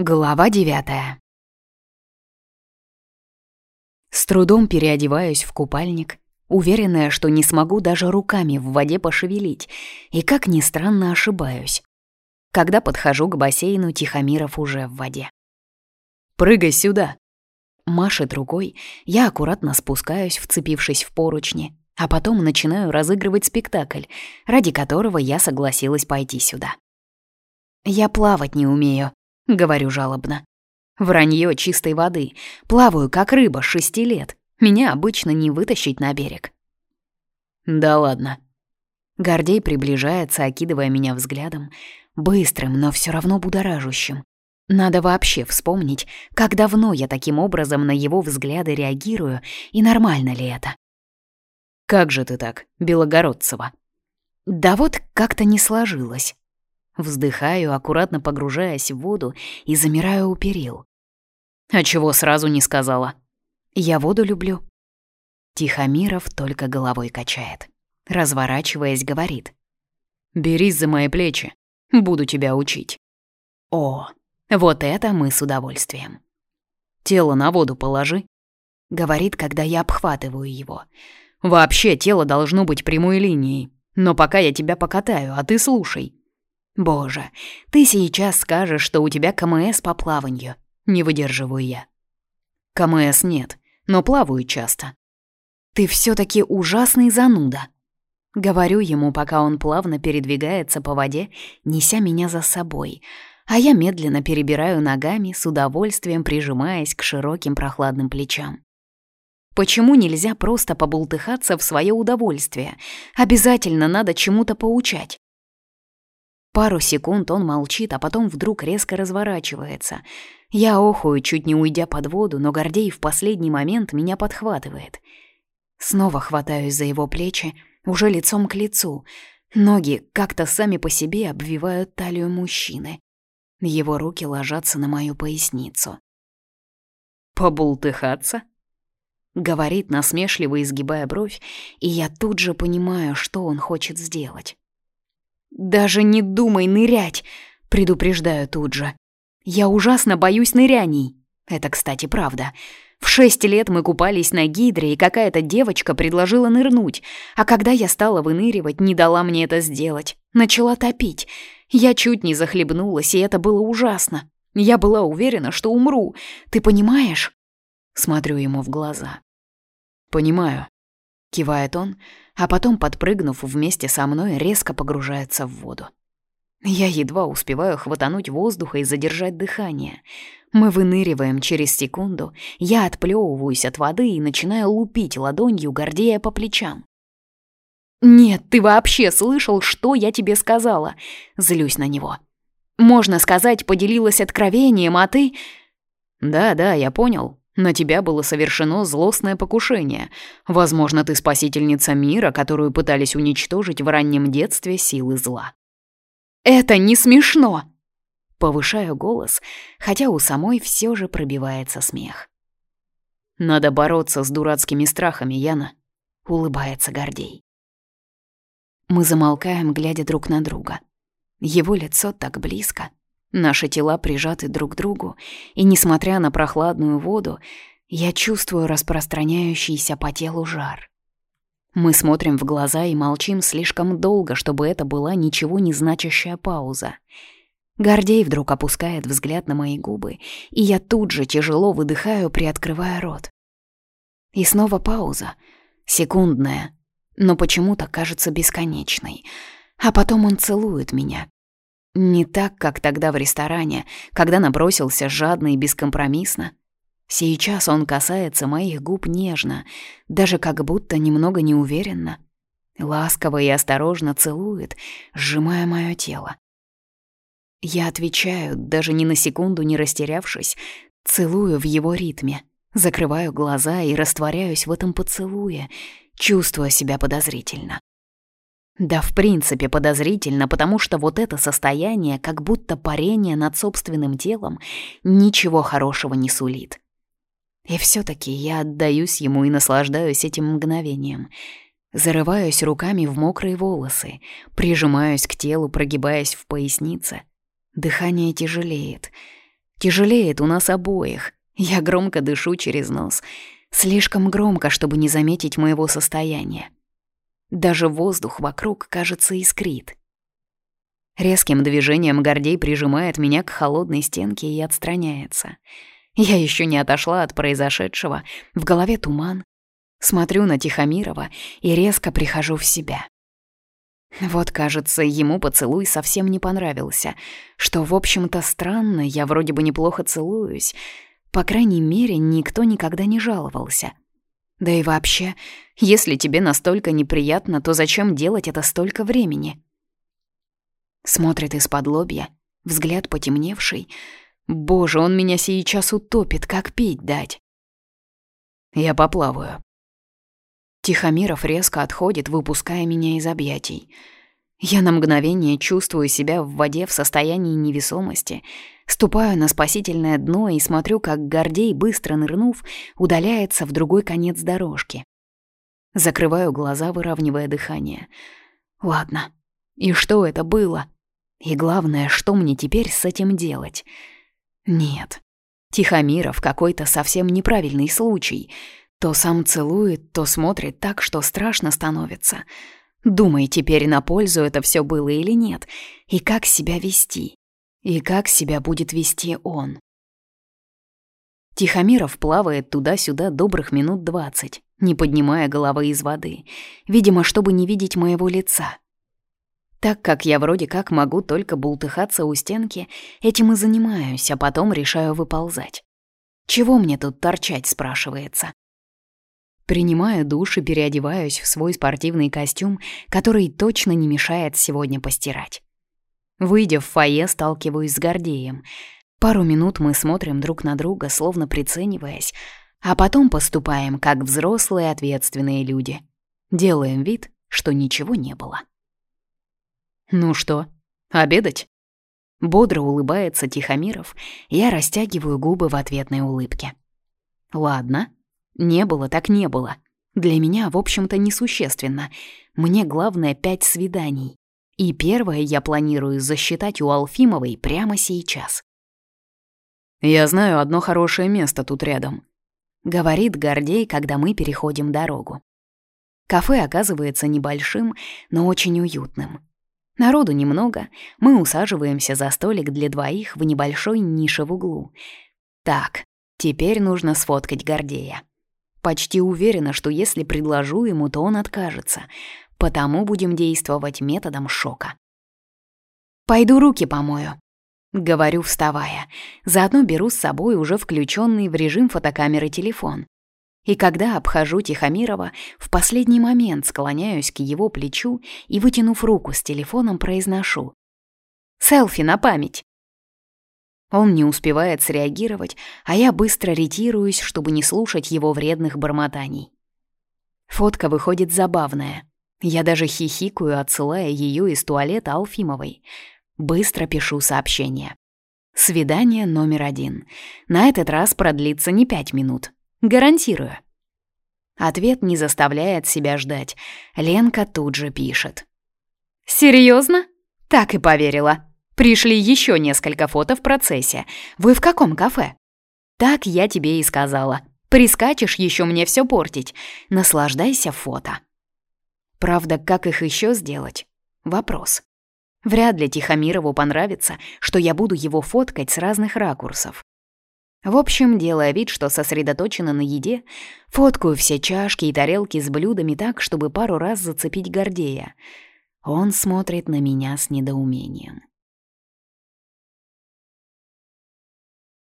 Глава девятая. С трудом переодеваюсь в купальник, уверенная, что не смогу даже руками в воде пошевелить, и, как ни странно, ошибаюсь. Когда подхожу к бассейну, Тихомиров уже в воде. «Прыгай сюда!» Машет рукой, я аккуратно спускаюсь, вцепившись в поручни, а потом начинаю разыгрывать спектакль, ради которого я согласилась пойти сюда. «Я плавать не умею», — говорю жалобно. Вранье чистой воды. Плаваю, как рыба, шести лет. Меня обычно не вытащить на берег. Да ладно. Гордей приближается, окидывая меня взглядом. Быстрым, но все равно будоражущим. Надо вообще вспомнить, как давно я таким образом на его взгляды реагирую, и нормально ли это. «Как же ты так, Белогородцева?» «Да вот как-то не сложилось». Вздыхаю, аккуратно погружаясь в воду и замираю у перил. «А чего сразу не сказала?» «Я воду люблю». Тихомиров только головой качает. Разворачиваясь, говорит. «Берись за мои плечи, буду тебя учить». «О, вот это мы с удовольствием». «Тело на воду положи», — говорит, когда я обхватываю его. «Вообще тело должно быть прямой линией, но пока я тебя покатаю, а ты слушай». Боже, ты сейчас скажешь, что у тебя КМС по плаванию. Не выдерживаю я. КМС нет, но плаваю часто. Ты все таки ужасный зануда. Говорю ему, пока он плавно передвигается по воде, неся меня за собой, а я медленно перебираю ногами, с удовольствием прижимаясь к широким прохладным плечам. Почему нельзя просто побултыхаться в свое удовольствие? Обязательно надо чему-то поучать. Пару секунд он молчит, а потом вдруг резко разворачивается. Я охую, чуть не уйдя под воду, но Гордей в последний момент меня подхватывает. Снова хватаюсь за его плечи, уже лицом к лицу. Ноги как-то сами по себе обвивают талию мужчины. Его руки ложатся на мою поясницу. «Побултыхаться?» — говорит, насмешливо изгибая бровь, и я тут же понимаю, что он хочет сделать. «Даже не думай нырять!» — предупреждаю тут же. «Я ужасно боюсь ныряний!» Это, кстати, правда. В шесть лет мы купались на гидре, и какая-то девочка предложила нырнуть, а когда я стала выныривать, не дала мне это сделать. Начала топить. Я чуть не захлебнулась, и это было ужасно. Я была уверена, что умру. Ты понимаешь? Смотрю ему в глаза. «Понимаю», — кивает он, а потом, подпрыгнув вместе со мной, резко погружается в воду. Я едва успеваю хватануть воздуха и задержать дыхание. Мы выныриваем через секунду, я отплевываюсь от воды и начинаю лупить ладонью Гордея по плечам. «Нет, ты вообще слышал, что я тебе сказала?» Злюсь на него. «Можно сказать, поделилась откровением, а ты...» «Да-да, я понял. На тебя было совершено злостное покушение. Возможно, ты спасительница мира, которую пытались уничтожить в раннем детстве силы зла. Это не смешно. Повышаю голос, хотя у самой все же пробивается смех. Надо бороться с дурацкими страхами, Яна, улыбается Гордей. Мы замолкаем, глядя друг на друга. Его лицо так близко, Наши тела прижаты друг к другу, и, несмотря на прохладную воду, я чувствую распространяющийся по телу жар. Мы смотрим в глаза и молчим слишком долго, чтобы это была ничего не значащая пауза. Гордей вдруг опускает взгляд на мои губы, и я тут же тяжело выдыхаю, приоткрывая рот. И снова пауза, секундная, но почему-то кажется бесконечной. А потом он целует меня, не так, как тогда в ресторане, когда набросился жадно и бескомпромиссно. Сейчас он касается моих губ нежно, даже как будто немного неуверенно. Ласково и осторожно целует, сжимая мое тело. Я отвечаю, даже ни на секунду не растерявшись, целую в его ритме, закрываю глаза и растворяюсь в этом поцелуе, чувствуя себя подозрительно. Да, в принципе, подозрительно, потому что вот это состояние, как будто парение над собственным телом, ничего хорошего не сулит. И все таки я отдаюсь ему и наслаждаюсь этим мгновением. Зарываюсь руками в мокрые волосы, прижимаюсь к телу, прогибаясь в пояснице. Дыхание тяжелеет. Тяжелеет у нас обоих. Я громко дышу через нос. Слишком громко, чтобы не заметить моего состояния. Даже воздух вокруг, кажется, искрит. Резким движением Гордей прижимает меня к холодной стенке и отстраняется. Я еще не отошла от произошедшего, в голове туман. Смотрю на Тихомирова и резко прихожу в себя. Вот, кажется, ему поцелуй совсем не понравился, что, в общем-то, странно, я вроде бы неплохо целуюсь. По крайней мере, никто никогда не жаловался. Да и вообще, если тебе настолько неприятно, то зачем делать это столько времени? Смотрит из-под лобья, взгляд потемневший. Боже, он меня сейчас утопит, как пить дать. Я поплаваю. Тихомиров резко отходит, выпуская меня из объятий. Я на мгновение чувствую себя в воде в состоянии невесомости, ступаю на спасительное дно и смотрю, как Гордей, быстро нырнув, удаляется в другой конец дорожки. Закрываю глаза, выравнивая дыхание. Ладно, и что это было? И главное, что мне теперь с этим делать? Нет, Тихомиров какой-то совсем неправильный случай — то сам целует, то смотрит так, что страшно становится. Думай теперь, на пользу это все было или нет, и как себя вести, и как себя будет вести он. Тихомиров плавает туда-сюда добрых минут двадцать, не поднимая головы из воды, видимо, чтобы не видеть моего лица. Так как я вроде как могу только бултыхаться у стенки, этим и занимаюсь, а потом решаю выползать. Чего мне тут торчать, спрашивается. Принимаю душ и переодеваюсь в свой спортивный костюм, который точно не мешает сегодня постирать. Выйдя в фойе, сталкиваюсь с Гордеем. Пару минут мы смотрим друг на друга, словно прицениваясь, а потом поступаем как взрослые ответственные люди. Делаем вид, что ничего не было. «Ну что, обедать?» Бодро улыбается Тихомиров, я растягиваю губы в ответной улыбке. «Ладно». Не было так не было. Для меня, в общем-то, несущественно. Мне главное пять свиданий. И первое я планирую засчитать у Алфимовой прямо сейчас. «Я знаю одно хорошее место тут рядом», — говорит Гордей, когда мы переходим дорогу. Кафе оказывается небольшим, но очень уютным. Народу немного, мы усаживаемся за столик для двоих в небольшой нише в углу. Так, теперь нужно сфоткать Гордея. Почти уверена, что если предложу ему, то он откажется. Потому будем действовать методом шока. «Пойду руки помою», — говорю, вставая. Заодно беру с собой уже включенный в режим фотокамеры телефон. И когда обхожу Тихомирова, в последний момент склоняюсь к его плечу и, вытянув руку с телефоном, произношу. «Селфи на память!» Он не успевает среагировать, а я быстро ретируюсь, чтобы не слушать его вредных бормотаний. Фотка выходит забавная. Я даже хихикаю, отсылая ее из туалета Алфимовой. Быстро пишу сообщение. Свидание номер один. На этот раз продлится не пять минут. Гарантирую. Ответ не заставляет себя ждать. Ленка тут же пишет. «Серьезно? Так и поверила. Пришли еще несколько фото в процессе. Вы в каком кафе? Так я тебе и сказала. Прискачешь еще мне все портить. Наслаждайся фото. Правда, как их еще сделать? Вопрос. Вряд ли Тихомирову понравится, что я буду его фоткать с разных ракурсов. В общем, делая вид, что сосредоточена на еде, фоткаю все чашки и тарелки с блюдами так, чтобы пару раз зацепить Гордея. Он смотрит на меня с недоумением.